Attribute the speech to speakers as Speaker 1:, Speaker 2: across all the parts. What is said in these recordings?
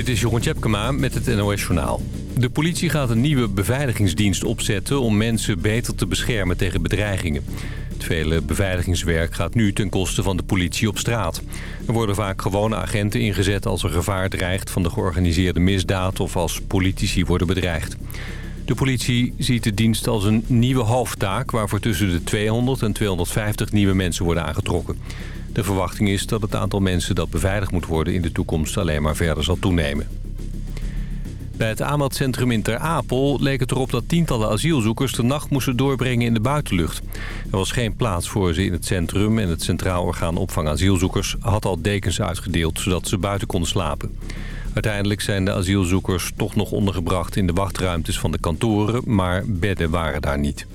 Speaker 1: Dit is Jeroen Tjepkema met het NOS Journaal. De politie gaat een nieuwe beveiligingsdienst opzetten... om mensen beter te beschermen tegen bedreigingen. Het vele beveiligingswerk gaat nu ten koste van de politie op straat. Er worden vaak gewone agenten ingezet als er gevaar dreigt... van de georganiseerde misdaad of als politici worden bedreigd. De politie ziet de dienst als een nieuwe hoofdtaak... waarvoor tussen de 200 en 250 nieuwe mensen worden aangetrokken. De verwachting is dat het aantal mensen dat beveiligd moet worden... in de toekomst alleen maar verder zal toenemen. Bij het aanmeldcentrum in Ter Apel leek het erop dat tientallen asielzoekers de nacht moesten doorbrengen in de buitenlucht. Er was geen plaats voor ze in het centrum en het Centraal Orgaan Opvang Asielzoekers had al dekens uitgedeeld zodat ze buiten konden slapen. Uiteindelijk zijn de asielzoekers toch nog ondergebracht in de wachtruimtes van de kantoren, maar bedden waren daar niet.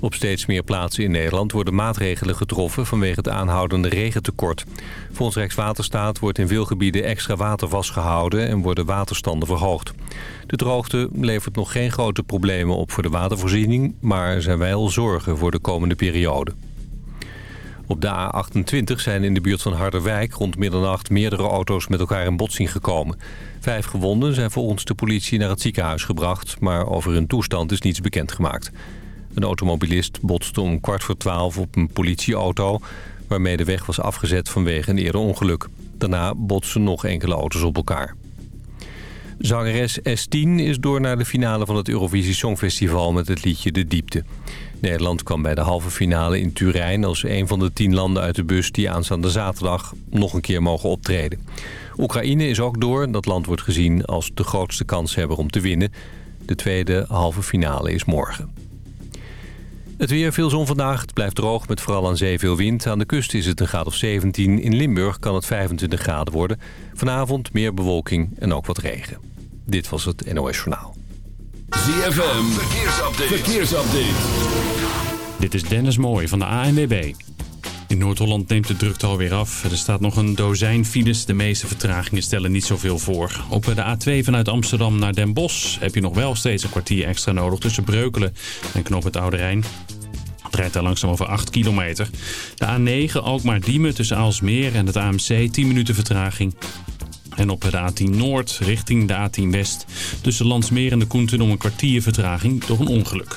Speaker 1: Op steeds meer plaatsen in Nederland worden maatregelen getroffen vanwege het aanhoudende regentekort. Volgens Rijkswaterstaat wordt in veel gebieden extra water vastgehouden en worden waterstanden verhoogd. De droogte levert nog geen grote problemen op voor de watervoorziening, maar er zijn wel zorgen voor de komende periode. Op de A28 zijn in de buurt van Harderwijk rond middernacht meerdere auto's met elkaar in botsing gekomen. Vijf gewonden zijn volgens de politie naar het ziekenhuis gebracht, maar over hun toestand is niets bekendgemaakt. Een automobilist botste om kwart voor twaalf op een politieauto... waarmee de weg was afgezet vanwege een eerder ongeluk. Daarna botsten nog enkele auto's op elkaar. Zangeres S10 is door naar de finale van het Eurovisie Songfestival met het liedje De Diepte. Nederland kwam bij de halve finale in Turijn als een van de tien landen uit de bus die aanstaande zaterdag nog een keer mogen optreden. Oekraïne is ook door. Dat land wordt gezien als de grootste kanshebber om te winnen. De tweede halve finale is morgen. Het weer, veel zon vandaag. Het blijft droog met vooral aan zee veel wind. Aan de kust is het een graad of 17. In Limburg kan het 25 graden worden. Vanavond meer bewolking en ook wat regen. Dit was het NOS Journaal.
Speaker 2: ZFM, verkeersupdate. verkeersupdate.
Speaker 3: Dit is Dennis Mooij van de ANWB. In Noord-Holland neemt de drukte alweer af. Er staat nog een dozijn files. De meeste vertragingen stellen niet zoveel voor. Op de A2 vanuit Amsterdam naar Den Bosch heb je nog wel steeds een kwartier extra nodig tussen Breukelen en Knop het Oude Rijn. Het rijdt daar langzaam over 8 kilometer. De A9 Alkmaar-Diemen tussen Aalsmeer en het AMC 10 minuten vertraging. En op de A10 Noord richting de A10 West tussen Landsmeer en de Koenten om een kwartier vertraging door een ongeluk.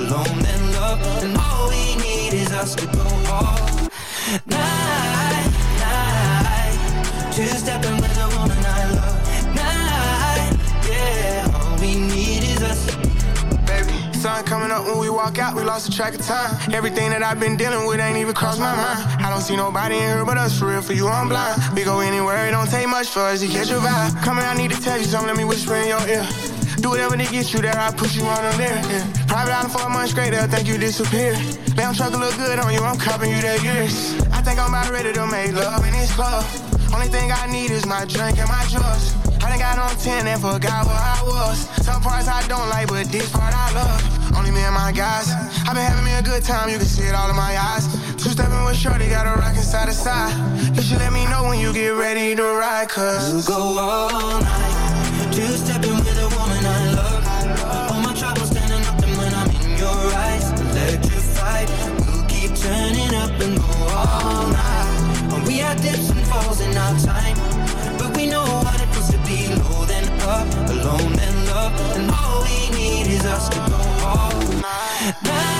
Speaker 4: alone then love, and all we need is us to go all night, night. Two stepping with a woman I love, night, yeah. All we need is us Baby,
Speaker 5: sun coming up when we walk out, we lost the track of time. Everything that I've been dealing with ain't even crossed my mind. I don't see nobody in here but us, for real, for you, I'm blind. We go anywhere, it don't take much for us to catch your vibe. Come here, I need to tell you something, let me whisper in your ear. Do whatever to get you there, I push you on them there. Yeah. Private island for a month straight, they'll think you disappear. Lamb truck look good on you, I'm copping you that years. I think I'm about ready to make love in this club. Only thing I need is my drink and my drugs. I done got on 10 and forgot where I was. Some parts I don't like, but this part I love. Only me and my guys. i been having me a good time, you can see it all in my eyes. Two stepping with Shorty, got a rockin' side to side. You should let me know when you get ready to ride, cause
Speaker 4: we'll go all night. Two stepping and go all night. And we had dips and falls in our time. But we know what it feels to be low then up, alone then love. And all we need is us to go all night,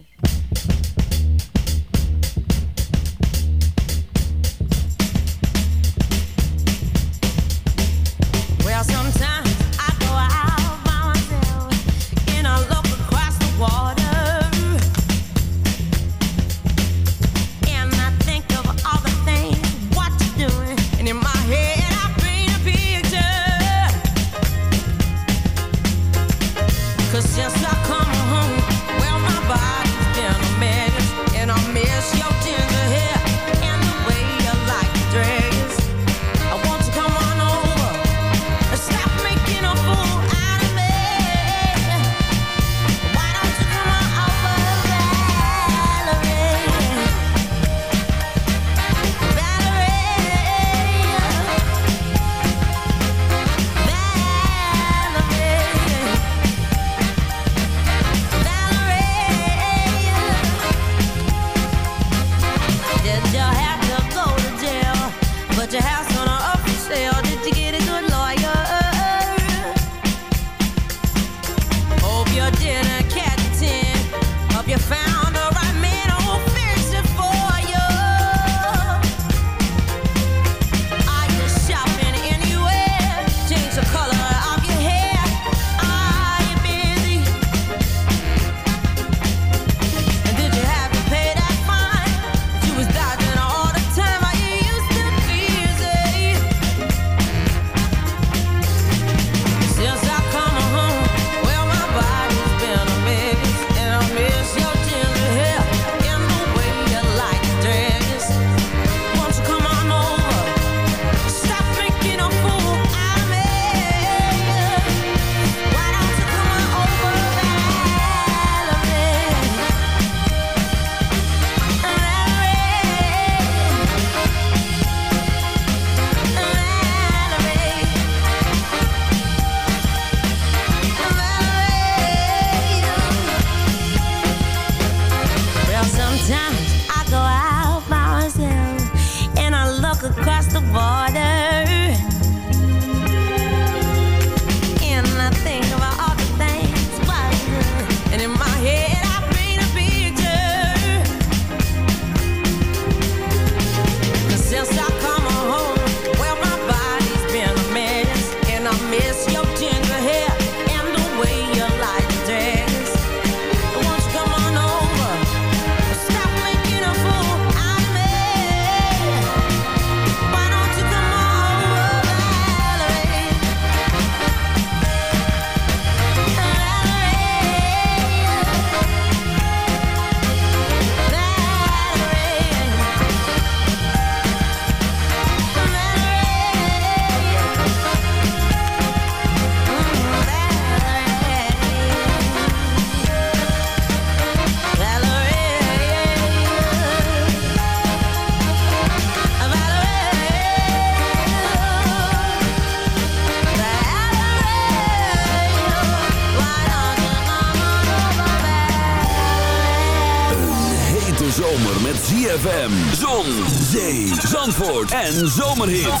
Speaker 2: en
Speaker 6: zomerhit.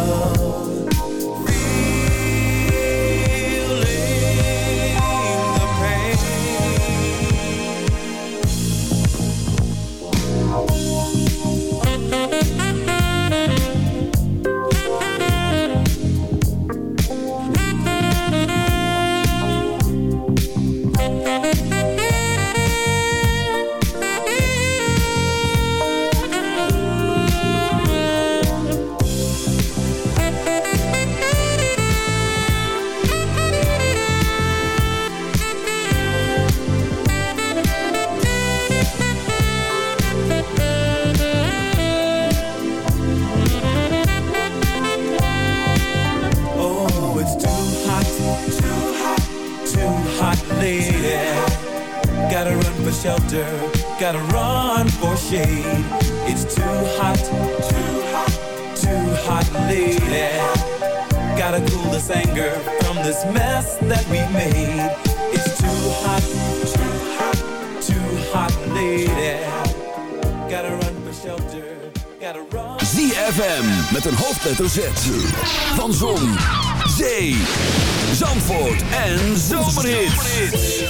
Speaker 7: mess
Speaker 8: that we made. It's too hot, too hot, too hot, lady. Gotta run for shelter, gotta run. ZFM met een
Speaker 7: hoofdletter Z. Van Zon, Zee, Zandvoort en Zomerhits.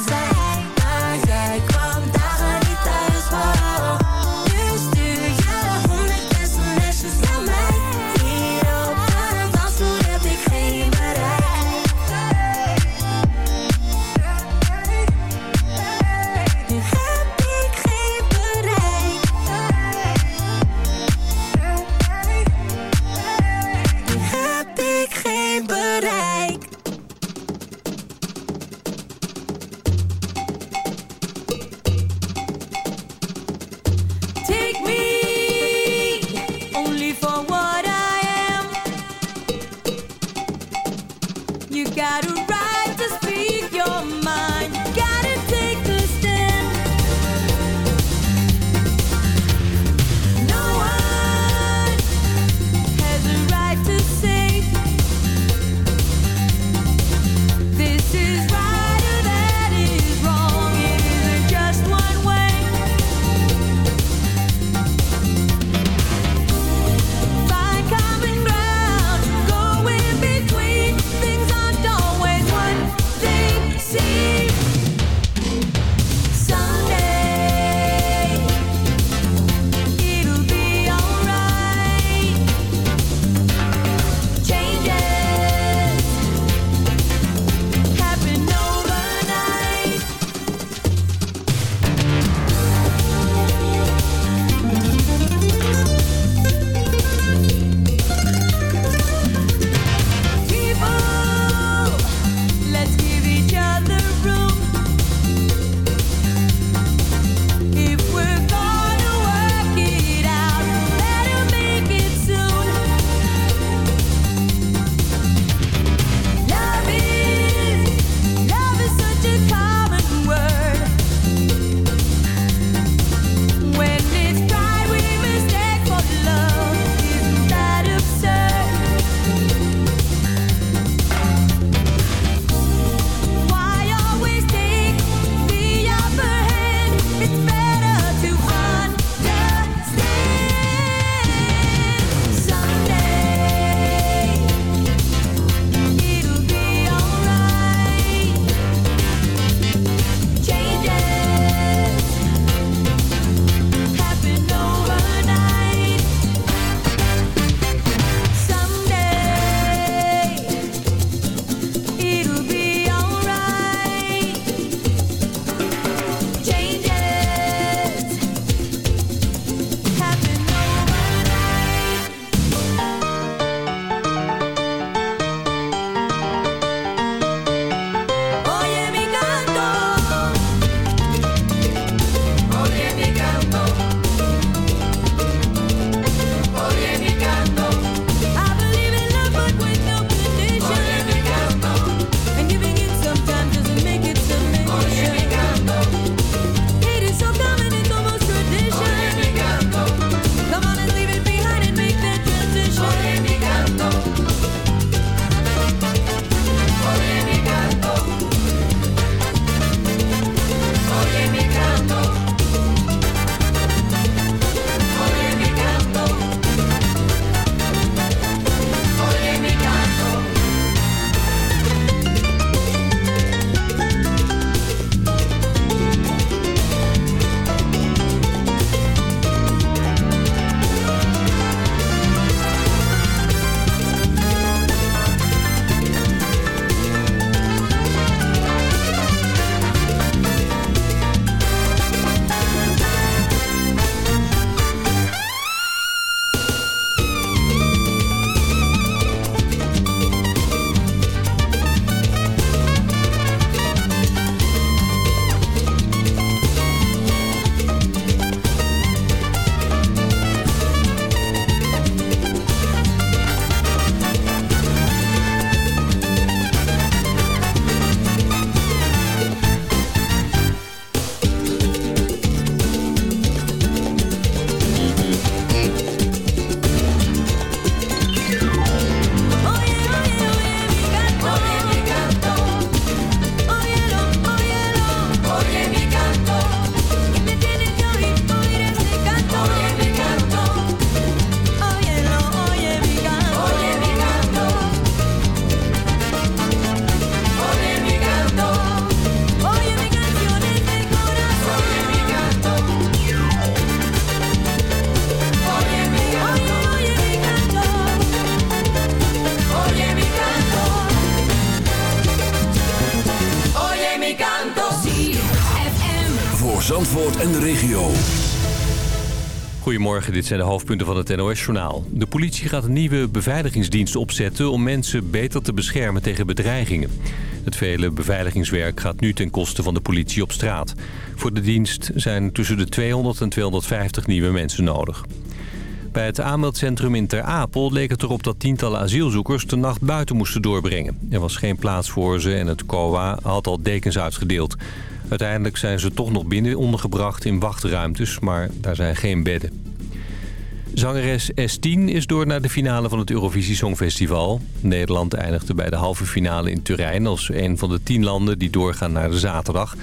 Speaker 1: Dit zijn de hoofdpunten van het NOS-journaal. De politie gaat een nieuwe beveiligingsdienst opzetten... om mensen beter te beschermen tegen bedreigingen. Het vele beveiligingswerk gaat nu ten koste van de politie op straat. Voor de dienst zijn tussen de 200 en 250 nieuwe mensen nodig. Bij het aanmeldcentrum in Ter Apel leek het erop dat tientallen asielzoekers de nacht buiten moesten doorbrengen. Er was geen plaats voor ze en het COA had al dekens uitgedeeld. Uiteindelijk zijn ze toch nog binnen ondergebracht in wachtruimtes, maar daar zijn geen bedden. Zangeres S10 is door naar de finale van het Eurovisie Songfestival. Nederland eindigde bij de halve finale in Turijn als een van de tien landen die doorgaan naar de zaterdag.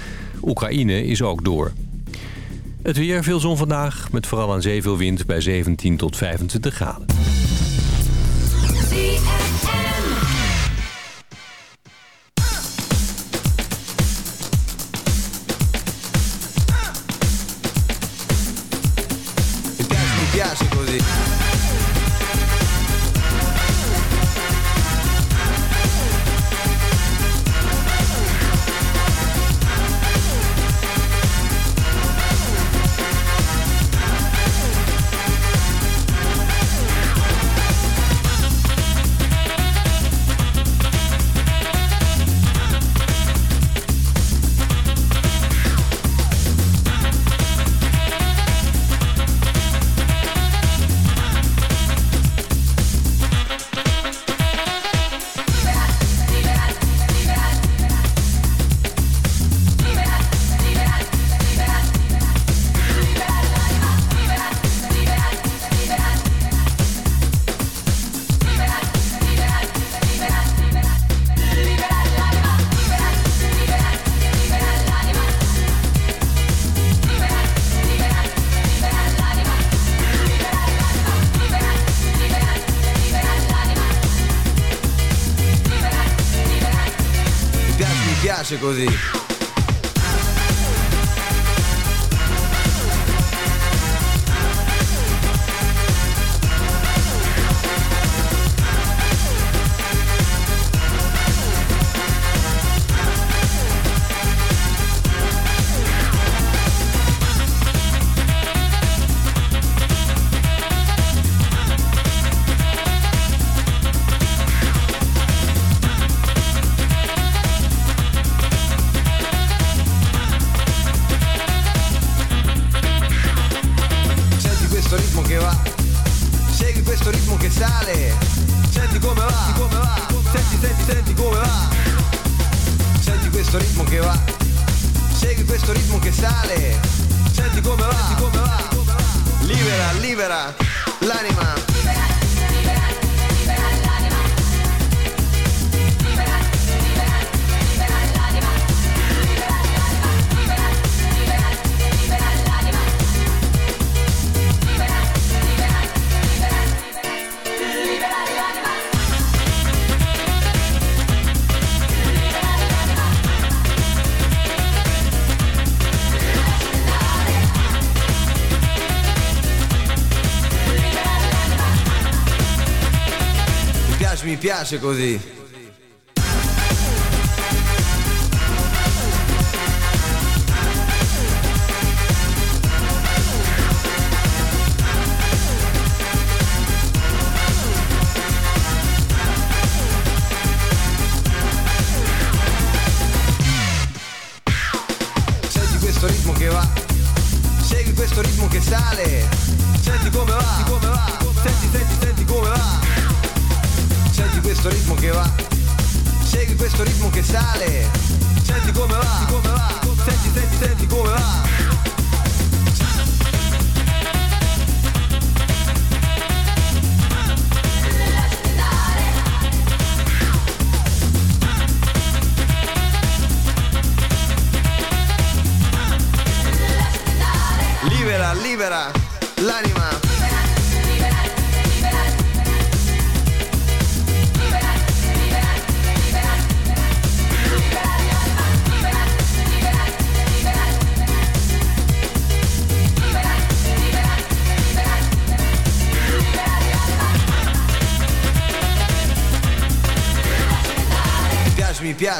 Speaker 1: Oekraïne is ook door. Het weer, veel zon vandaag, met vooral aan zee veel wind bij 17 tot 25 graden.
Speaker 9: Così. piace così.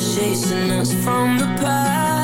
Speaker 10: chasing us from the past.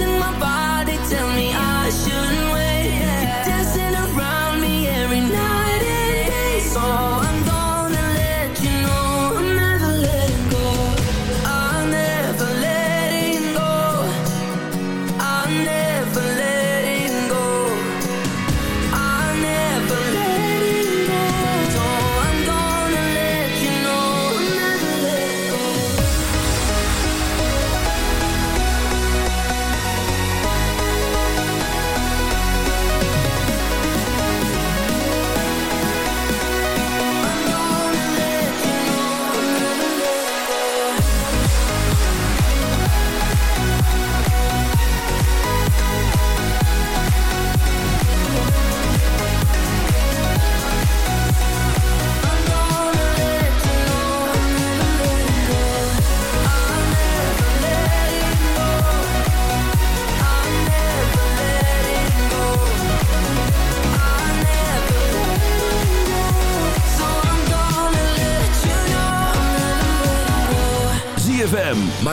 Speaker 10: in my body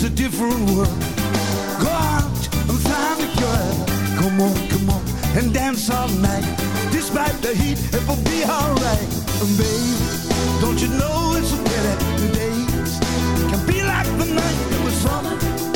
Speaker 11: it's a different world. Go out and find a girl. Come on, come on, and dance all night. Despite the heat, it will be alright. And babe, don't you know it's a better days can be like the night it the summer.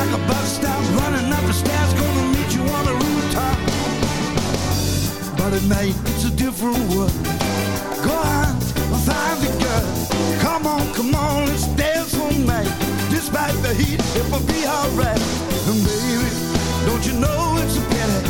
Speaker 11: like a bus stop, running up the stairs, gonna meet you on the rooftop. But at night, it's a different world. Go on, I'll find the girl. Come on, come on, let's dance all night. Despite the heat, it will be alright. And baby, don't you know it's a pity?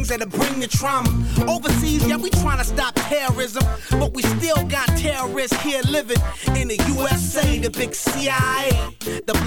Speaker 12: things that'll bring the trauma. Overseas, yeah, we trying to stop terrorism. But we still got terrorists here living in the USA, the big CIA.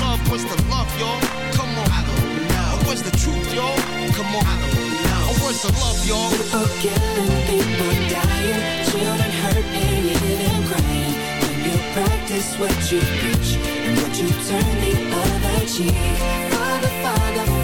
Speaker 13: love. What's the love, y'all? Come on. I don't know. Where's the truth, y'all? Come on. I don't know. Where's the love, y'all?
Speaker 4: People killing, people dying, children hurt and hear them crying. When you practice what you preach and what you turn the other cheek. Father, Father,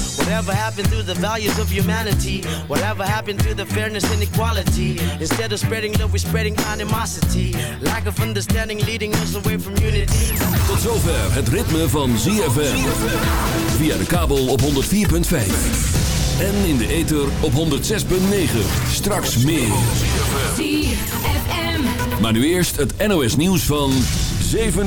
Speaker 14: Whatever happened to the values of humanity? Whatever happened to the fairness and equality? Instead of spreading love, we're spreading animosity. Lack of understanding leading us away from unity.
Speaker 2: Tot zover het ritme van ZFM. Via de kabel op 104.5. En in de ether op 106.9. Straks meer. Maar nu eerst het NOS nieuws van 7